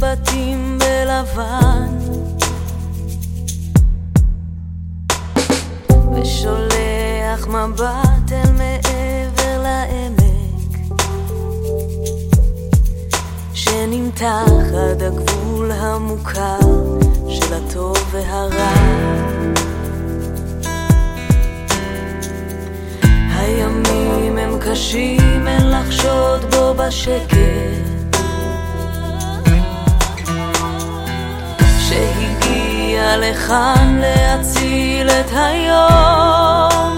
בתים בלבן. ושולח מבט אל מעבר לעמק. שנמתח עד הגבול המוכר של הטוב והרע. הימים הם קשים, אין לחשוד בו בשקט לכאן להציל את היום.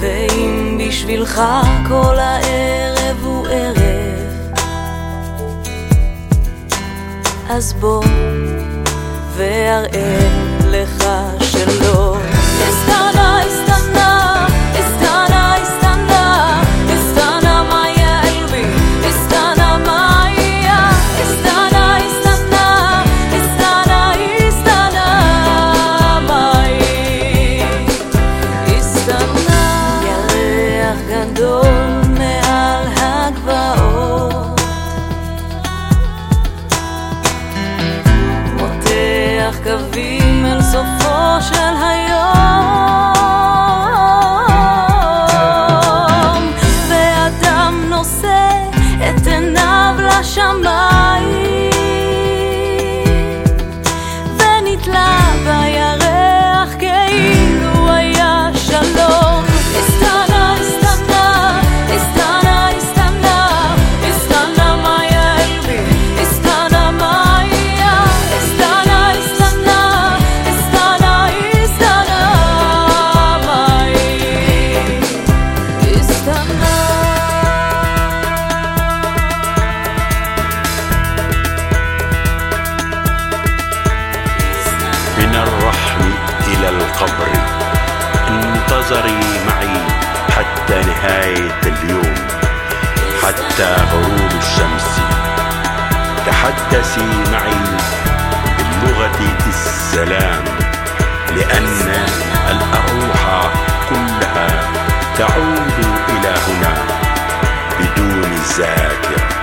ואם בשבילך כל הערב הוא ערב אז בוא ואראה לך שלא מותח קווים אל סופו של היום القبر انتظري معي حتى نهاية اليوم حتى غروب الشمس. تحدثي معي بلغة السلام لأن الأروح كلها تعود إلى هنا بدون ذاكرة